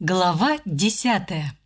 Глава десятая.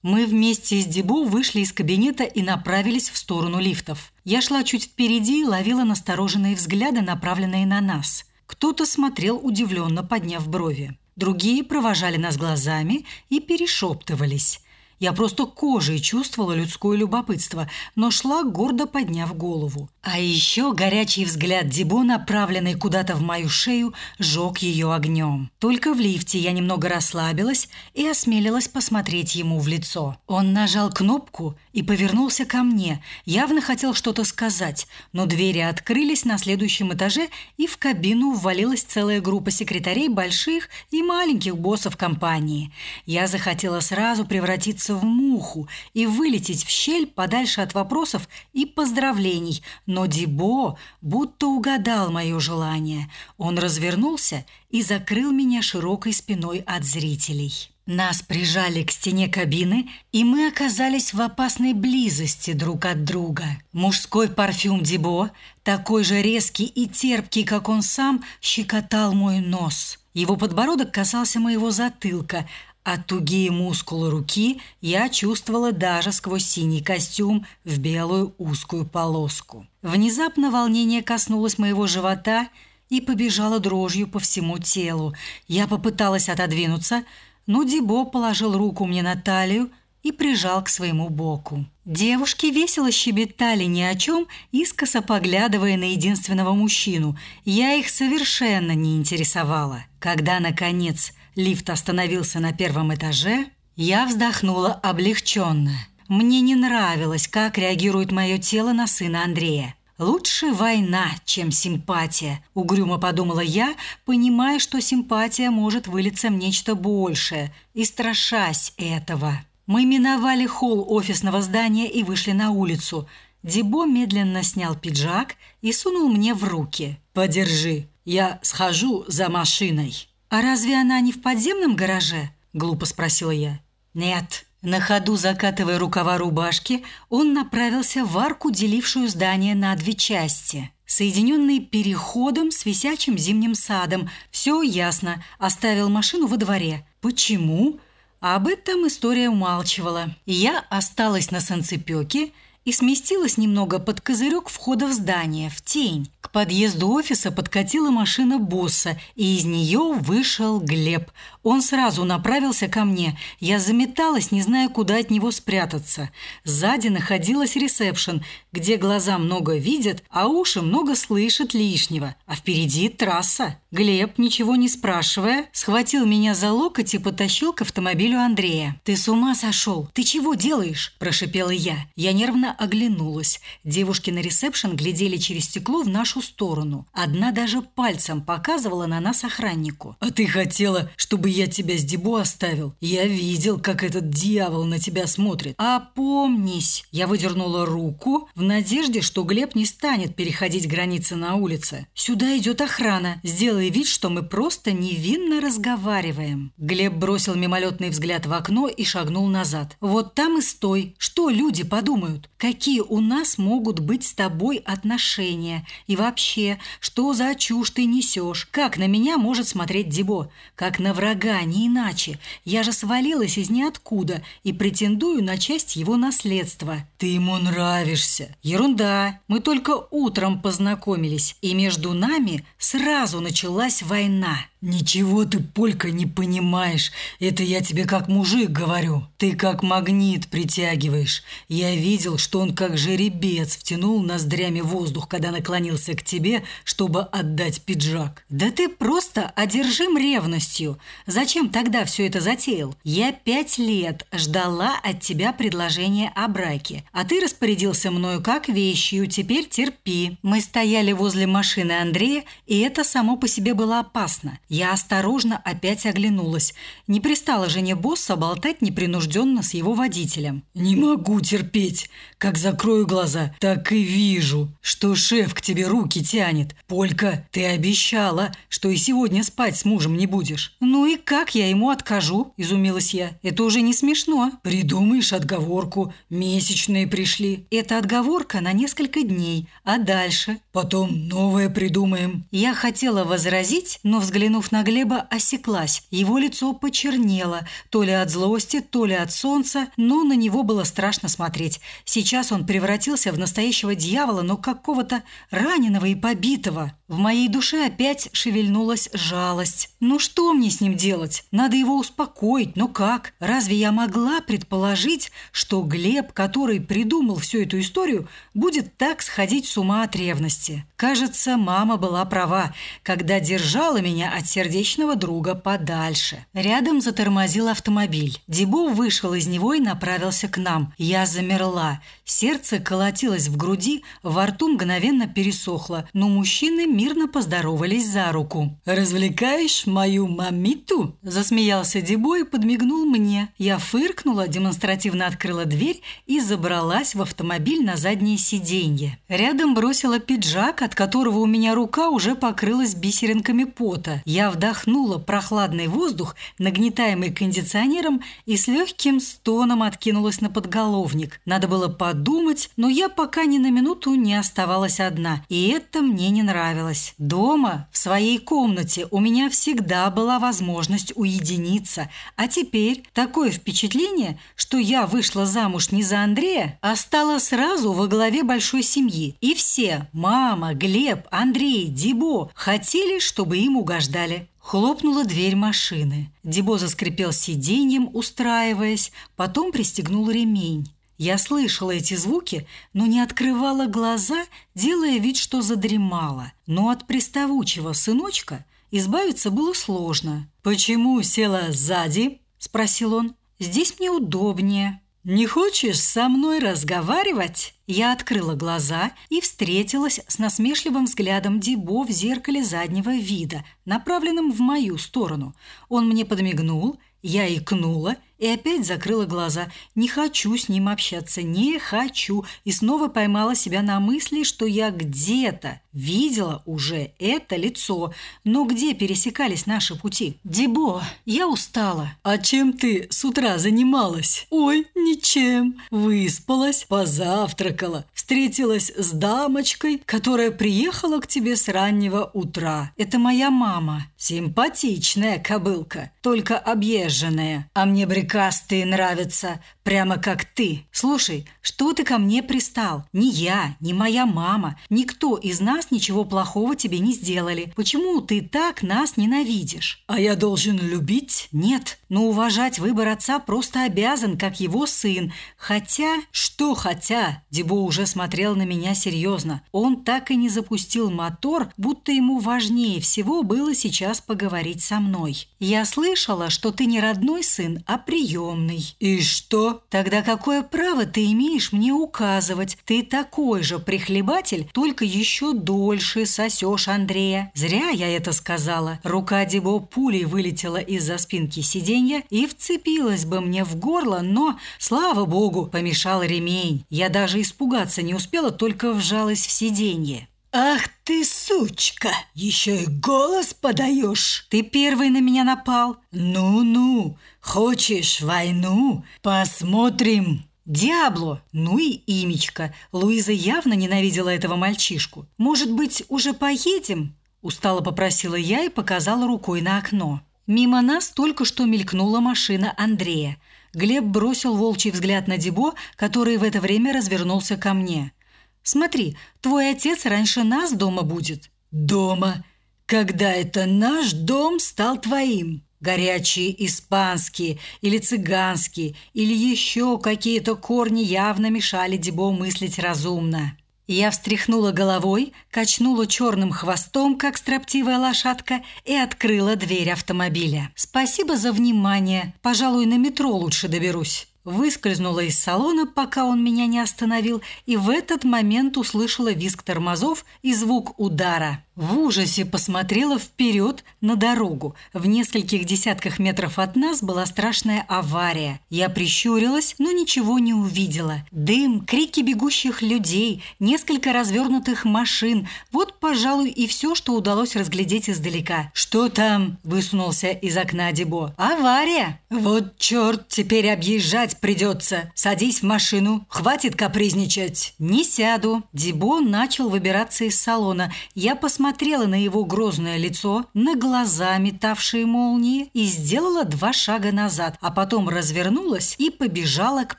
Мы вместе с Дебо вышли из кабинета и направились в сторону лифтов. Я шла чуть впереди и ловила настороженные взгляды, направленные на нас. Кто-то смотрел удивленно, подняв брови. Другие провожали нас глазами и перешептывались. Я просто кожей чувствовала людское любопытство, но шла, гордо подняв голову. А еще горячий взгляд Дибо, направленный куда-то в мою шею, жег ее огнем. Только в лифте я немного расслабилась и осмелилась посмотреть ему в лицо. Он нажал кнопку и повернулся ко мне. Явно хотел что-то сказать, но двери открылись на следующем этаже, и в кабину ввалилась целая группа секретарей больших и маленьких боссов компании. Я захотела сразу превратиться в муху и вылететь в щель подальше от вопросов и поздравлений, но Дибо будто угадал мое желание. Он развернулся и закрыл меня широкой спиной от зрителей. Нас прижали к стене кабины, и мы оказались в опасной близости друг от друга. Мужской парфюм Дибо, такой же резкий и терпкий, как он сам, щекотал мой нос. Его подбородок касался моего затылка, а тугие мускулы руки я чувствовала даже сквозь синий костюм в белую узкую полоску. Внезапно волнение коснулось моего живота и побежало дрожью по всему телу. Я попыталась отодвинуться, но Дибо положил руку мне на талию и прижал к своему боку. Девушки весело щебетали ни о чем, искоса поглядывая на единственного мужчину. Я их совершенно не интересовала. Когда, наконец, лифт остановился на первом этаже, я вздохнула облегченно. Мне не нравилось, как реагирует мое тело на сына Андрея. «Лучше война, чем симпатия», – угрюмо подумала я, понимая, что симпатия может вылиться в нечто большее, и страшась этого. Мы миновали холл офисного здания и вышли на улицу. Дебо медленно снял пиджак и сунул мне в руки. «Подержи, я схожу за машиной». «А разве она не в подземном гараже?» – глупо спросила я. «Нет». На ходу закатывая рукава рубашки, он направился в арку, делившую здание на две части. Соединенные переходом с висячим зимним садом. Все ясно. Оставил машину во дворе. Почему? Об этом история умалчивала. Я осталась на санцепёке и сместилась немного под козырек входа в здание, в тень. К подъезду офиса подкатила машина босса, и из нее вышел Глеб. Он сразу направился ко мне. Я заметалась, не зная, куда от него спрятаться. Сзади находилась ресепшн, где глаза много видят, а уши много слышат лишнего. А впереди трасса. Глеб, ничего не спрашивая, схватил меня за локоть и потащил к автомобилю Андрея. «Ты с ума сошел? Ты чего делаешь?» – прошипела я. Я нервно оглянулась. Девушки на ресепшн глядели через стекло в нашу сторону. Одна даже пальцем показывала на нас охраннику. «А ты хотела, чтобы я тебя с Дебо оставил? Я видел, как этот дьявол на тебя смотрит. Опомнись!» Я выдернула руку в надежде, что Глеб не станет переходить границы на улице. «Сюда идет охрана. Сделай вид, что мы просто невинно разговариваем. Глеб бросил мимолетный взгляд в окно и шагнул назад. «Вот там и стой. Что люди подумают? Какие у нас могут быть с тобой отношения? И вообще, что за чушь ты несешь? Как на меня может смотреть Дебо? Как на врага, не иначе. Я же свалилась из ниоткуда и претендую на часть его наследства. Ты ему нравишься. Ерунда. Мы только утром познакомились, и между нами сразу началась война. «Ничего ты, Полька, не понимаешь. Это я тебе как мужик говорю. Ты как магнит притягиваешь. Я видел, что он как жеребец втянул ноздрями воздух, когда наклонился к тебе, чтобы отдать пиджак. Да ты просто одержим ревностью. Зачем тогда все это затеял? Я пять лет ждала от тебя предложения о браке, а ты распорядился мною как вещью, теперь терпи. Мы стояли возле машины Андрея, и это само по себе было опасно. Я осторожно опять оглянулась. Не пристала жене босса болтать непринужденно с его водителем. «Не могу терпеть, Как закрою глаза, так и вижу, что шеф к тебе руки тянет. Полька, ты обещала, что и сегодня спать с мужем не будешь. «Ну и как я ему откажу?» – изумилась я. «Это уже не смешно». Придумаешь отговорку. Месячные пришли. Это отговорка на несколько дней. А дальше? Потом новое придумаем. Я хотела возразить, но, взглянув на Глеба, осеклась. Его лицо почернело, то ли от злости, то ли от солнца, но на него было страшно смотреть. Сейчас Сейчас он превратился в настоящего дьявола, но какого-то раненого и побитого. В моей душе опять шевельнулась жалость. Ну что мне с ним делать? Надо его успокоить, но как? Разве я могла предположить, что Глеб, который придумал всю эту историю, будет так сходить с ума от ревности? Кажется, мама была права, когда держала меня от сердечного друга подальше. Рядом затормозил автомобиль. Дебо вышел из него и направился к нам. Я замерла. Сердце колотилось в груди, во рту мгновенно пересохло, но мужчины мирно поздоровались за руку. «Развлекаешь мою мамиту?» – засмеялся Дебо и подмигнул мне. Я фыркнула, демонстративно открыла дверь и забралась в автомобиль на заднее сиденье. Рядом бросила пиджак, от которого у меня рука уже покрылась бисеринками пота. Я вдохнула прохладный воздух, нагнетаемый кондиционером, и с легким стоном откинулась на подголовник. Надо было подумать, но я пока ни на минуту не оставалась одна, и это мне не нравилось. Дома, в своей комнате, у меня всегда была возможность уединиться, а теперь такое впечатление, что я вышла замуж не за Андрея, а стала сразу во главе большой семьи. И все – мама, Глеб, Андрей, Дибо – хотели, чтобы им угождали. Хлопнула дверь машины. Дебо заскрипел сиденьем, устраиваясь, потом пристегнул ремень. Я слышала эти звуки, но не открывала глаза, делая вид, что задремала. Но от приставучего сыночка избавиться было сложно. «Почему села сзади?» – спросил он. «Здесь мне удобнее». «Не хочешь со мной разговаривать?» Я открыла глаза и встретилась с насмешливым взглядом Дибо в зеркале заднего вида, направленным в мою сторону. Он мне подмигнул, я икнула – и опять закрыла глаза. Не хочу с ним общаться, не хочу. И снова поймала себя на мысли, что я где-то видела уже это лицо. Но где пересекались наши пути? Дебо, я устала. А чем ты с утра занималась? Ой, ничем. Выспалась, позавтракала, встретилась с дамочкой, которая приехала к тебе с раннего утра. Это моя мама. Симпатичная кобылка, только объезженная. А мне брик клыкастые нравятся, прямо как ты. Слушай, что ты ко мне пристал? Ни я, ни моя мама, никто из нас ничего плохого тебе не сделали. Почему ты так нас ненавидишь? А я должен любить? Нет, но уважать выбор отца просто обязан, как его сын. Хотя... Что хотя? Дебо уже смотрел на меня серьезно. Он так и не запустил мотор, будто ему важнее всего было сейчас поговорить со мной. Я слышала, что ты не родной сын, а приемный. И что? Тогда какое право ты имеешь мне указывать? Ты такой же прихлебатель, только еще дольше сосешь Андрея. Зря я это сказала. Рука Дебо пулей вылетела из-за спинки сиденья и вцепилась бы мне в горло, но, слава богу, помешал ремень. Я даже испугаться не успела, только вжалась в сиденье. «Ах ты, сучка! Еще и голос подаешь!» «Ты первый на меня напал!» «Ну-ну! Хочешь войну? Посмотрим!» «Диабло! Ну и имечко! Луиза явно ненавидела этого мальчишку. Может быть, уже поедем?» Устало попросила я и показала рукой на окно. Мимо нас только что мелькнула машина Андрея. Глеб бросил волчий взгляд на Дебо, который в это время развернулся ко мне – Смотри, твой отец раньше нас дома будет». «Дома? Когда это наш дом стал твоим?» Горячие испанские или цыганские, или еще какие-то корни явно мешали Дебо мыслить разумно. Я встряхнула головой, качнула черным хвостом, как строптивая лошадка, и открыла дверь автомобиля. «Спасибо за внимание. Пожалуй, на метро лучше доберусь». Выскользнула из салона, пока он меня не остановил, и в этот момент услышала визг тормозов и звук удара. В ужасе посмотрела вперед на дорогу. В нескольких десятках метров от нас была страшная авария. Я прищурилась, но ничего не увидела. Дым, крики бегущих людей, несколько развернутых машин. Вот, пожалуй, и все, что удалось разглядеть издалека. «Что там?» – высунулся из окна Дебо. «Авария!» «Вот черт, теперь объезжать придется. Садись в машину, хватит капризничать». «Не сяду». Дебо начал выбираться из салона. Я посмотрела на его грозное лицо, на глаза, метавшие молнии, и сделала два шага назад, а потом развернулась и побежала к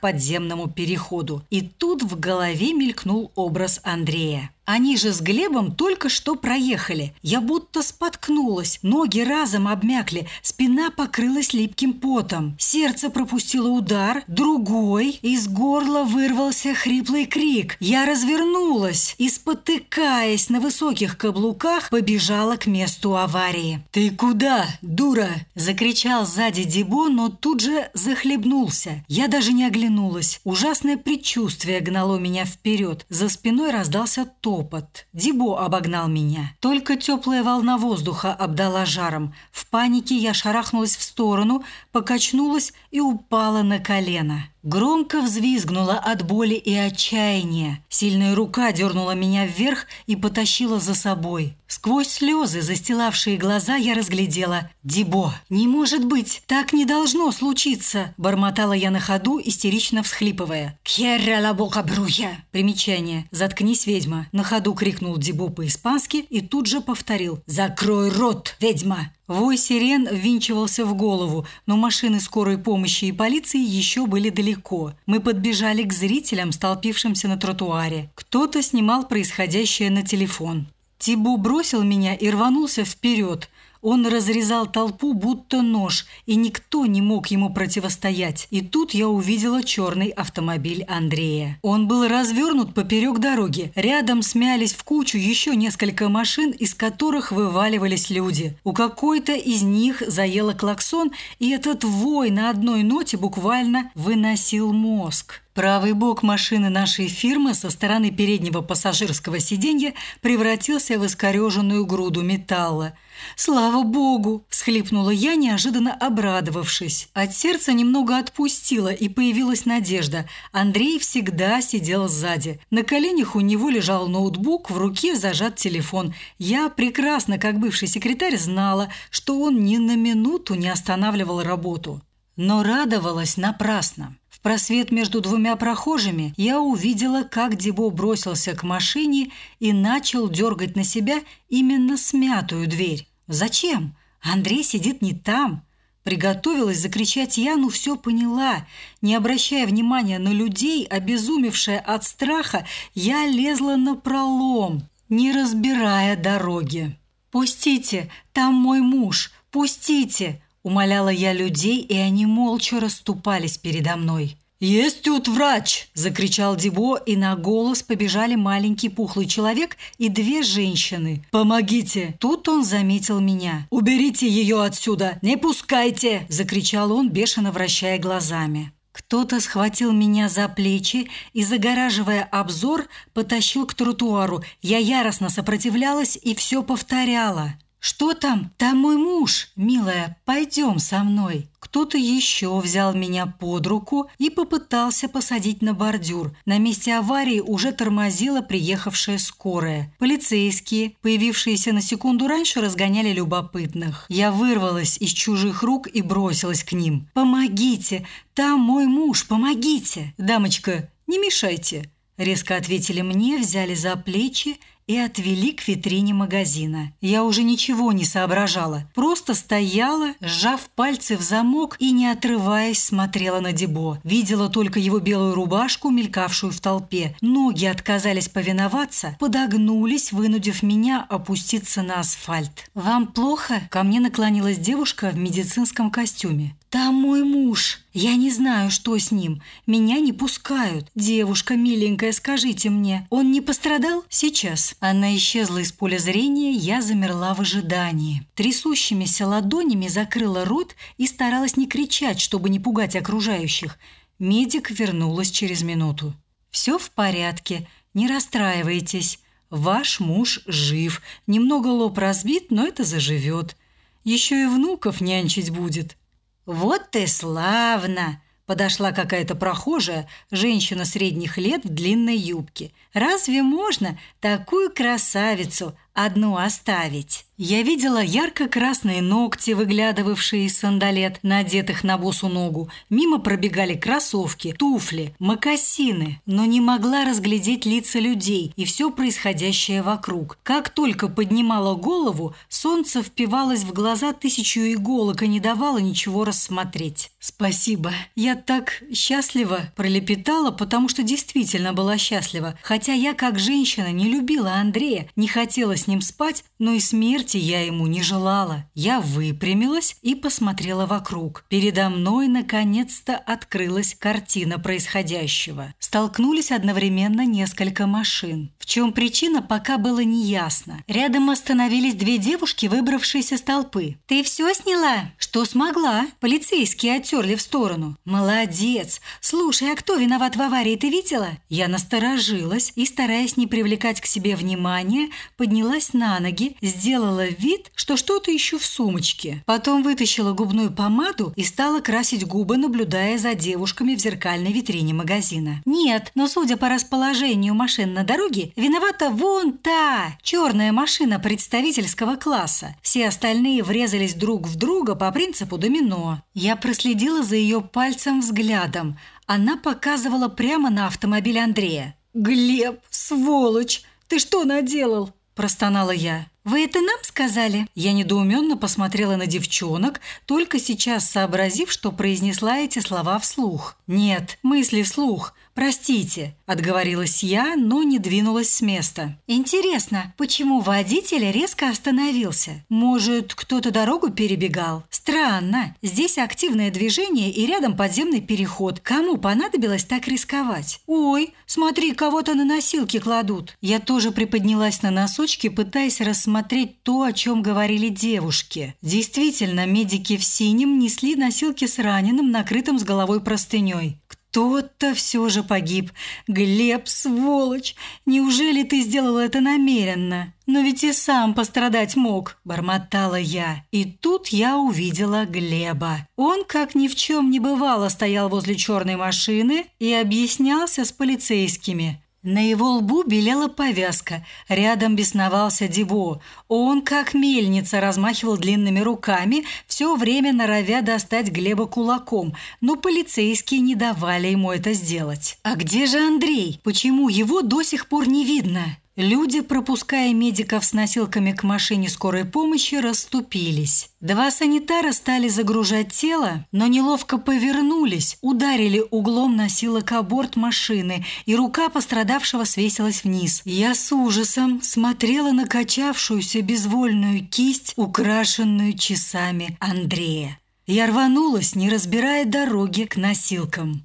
подземному переходу. И тут в голове мелькнул образ Андрея. Они же с Глебом только что проехали. Я будто споткнулась, ноги разом обмякли, спина покрылась липким потом. Сердце пропустило удар, другой, из горла вырвался хриплый крик. Я развернулась и, спотыкаясь на высоких каблуках, побежала к месту аварии. «Ты куда, дура?» – закричал сзади Дебо, но тут же захлебнулся. Я даже не оглянулась. Ужасное предчувствие гнало меня вперед. За спиной раздался топот топот. Дибо обогнал меня. Только теплая волна воздуха обдала жаром. В панике я шарахнулась в сторону, покачнулась и упала на колено. Громко взвизгнула от боли и отчаяния. Сильная рука дернула меня вверх и потащила за собой. Сквозь слезы, застилавшие глаза, я разглядела. «Дибо! Не может быть! Так не должно случиться!» Бормотала я на ходу, истерично всхлипывая. «Кьерра ла бока бруя!» Примечание. «Заткнись, ведьма!» На ходу крикнул Дибо по-испански и тут же повторил. «Закрой рот, ведьма!» Вой сирен ввинчивался в голову, но машины скорой помощи и полиции еще были далеко. Мы подбежали к зрителям, столпившимся на тротуаре. Кто-то снимал происходящее на телефон. Тибу бросил меня и рванулся вперед. Он разрезал толпу, будто нож, и никто не мог ему противостоять. И тут я увидела черный автомобиль Андрея. Он был развернут поперек дороги. Рядом смялись в кучу еще несколько машин, из которых вываливались люди. У какой-то из них заело клаксон, и этот вой на одной ноте буквально выносил мозг. Правый бок машины нашей фирмы со стороны переднего пассажирского сиденья превратился в искореженную груду металла. «Слава богу!» – всхлипнула я, неожиданно обрадовавшись. От сердца немного отпустила, и появилась надежда. Андрей всегда сидел сзади. На коленях у него лежал ноутбук, в руке зажат телефон. Я прекрасно, как бывший секретарь, знала, что он ни на минуту не останавливал работу. Но радовалась напрасно. Просвет между двумя прохожими я увидела, как Дебо бросился к машине и начал дергать на себя именно смятую дверь. Зачем? Андрей сидит не там. Приготовилась закричать я, но все поняла. Не обращая внимания на людей, обезумевшая от страха, я лезла на пролом, не разбирая дороги. «Пустите, там мой муж, пустите!» Умоляла я людей, и они молча расступались передо мной. «Есть тут врач!» – закричал Дибо, и на голос побежали маленький пухлый человек и две женщины. «Помогите!» Тут он заметил меня. «Уберите ее отсюда! Не пускайте!» – закричал он, бешено вращая глазами. Кто-то схватил меня за плечи и, загораживая обзор, потащил к тротуару. Я яростно сопротивлялась и все повторяла. «Что там? Там мой муж! Милая, пойдем со мной!» Кто-то еще взял меня под руку и попытался посадить на бордюр. На месте аварии уже тормозила приехавшая скорая. Полицейские, появившиеся на секунду раньше, разгоняли любопытных. Я вырвалась из чужих рук и бросилась к ним. «Помогите! Там мой муж! Помогите!» «Дамочка, не мешайте!» Резко ответили мне, взяли за плечи и отвели к витрине магазина. Я уже ничего не соображала, просто стояла, сжав пальцы в замок и, не отрываясь, смотрела на Дебо. Видела только его белую рубашку, мелькавшую в толпе. Ноги отказались повиноваться, подогнулись, вынудив меня опуститься на асфальт. «Вам плохо?» Ко мне наклонилась девушка в медицинском костюме. «Там мой муж. Я не знаю, что с ним. Меня не пускают. Девушка миленькая, скажите мне, он не пострадал? Сейчас». Она исчезла из поля зрения, я замерла в ожидании. Трясущимися ладонями закрыла рот и старалась не кричать, чтобы не пугать окружающих. Медик вернулась через минуту. «Все в порядке, не расстраивайтесь. Ваш муж жив, немного лоб разбит, но это заживет. Еще и внуков нянчить будет». «Вот ты славно!» Подошла какая-то прохожая, женщина средних лет в длинной юбке. «Разве можно такую красавицу одну оставить?» Я видела ярко-красные ногти, выглядывавшие из сандалет, надетых на босу ногу. Мимо пробегали кроссовки, туфли, мокасины, но не могла разглядеть лица людей и все происходящее вокруг. Как только поднимала голову, солнце впивалось в глаза тысячу иголок и не давало ничего рассмотреть. «Спасибо. Я так счастлива!» – пролепетала, потому что действительно была счастлива. Хотя я, как женщина, не любила Андрея, не хотела с ним спать, но и Смерти я ему не желала. Я выпрямилась и посмотрела вокруг. Передо мной наконец-то открылась картина происходящего. Столкнулись одновременно несколько машин. В чем причина, пока было неясно. Рядом остановились две девушки, выбравшиеся с толпы. «Ты все сняла?» «Что смогла?» Полицейские оттерли в сторону. «Молодец! Слушай, а кто виноват в аварии, ты видела?» Я насторожилась и, стараясь не привлекать к себе внимания, поднялась на ноги, сделала вид, что что-то ищу в сумочке. Потом вытащила губную помаду и стала красить губы, наблюдая за девушками в зеркальной витрине магазина. Нет, но судя по расположению машин на дороге, виновата вон та черная машина представительского класса. Все остальные врезались друг в друга по принципу домино. Я проследила за ее пальцем взглядом. Она показывала прямо на автомобиль Андрея. «Глеб, сволочь! Ты что наделал?» – простонала я. «Вы это нам сказали?» Я недоуменно посмотрела на девчонок, только сейчас сообразив, что произнесла эти слова вслух. «Нет, мысли вслух. Простите», – отговорилась я, но не двинулась с места. «Интересно, почему водитель резко остановился? Может, кто-то дорогу перебегал? Странно. Здесь активное движение и рядом подземный переход. Кому понадобилось так рисковать? Ой, смотри, кого-то на носилки кладут». Я тоже приподнялась на носочки, пытаясь рассмотреть то, о чем говорили девушки. Действительно, медики в синем несли носилки с раненым, накрытым с головой простыней. Тот-то все же погиб. Глеб, сволочь! Неужели ты сделал это намеренно? Но ведь и сам пострадать мог, бормотала я. И тут я увидела Глеба. Он, как ни в чем не бывало, стоял возле черной машины и объяснялся с полицейскими. На его лбу белела повязка, рядом бесновался Дебо. Он, как мельница, размахивал длинными руками, все время норовя достать Глеба кулаком, но полицейские не давали ему это сделать. «А где же Андрей? Почему его до сих пор не видно?» Люди, пропуская медиков с носилками к машине скорой помощи, расступились. Два санитара стали загружать тело, но неловко повернулись, ударили углом носилок о борт машины, и рука пострадавшего свесилась вниз. Я с ужасом смотрела на качавшуюся безвольную кисть, украшенную часами Андрея. Я рванулась, не разбирая дороги, к носилкам.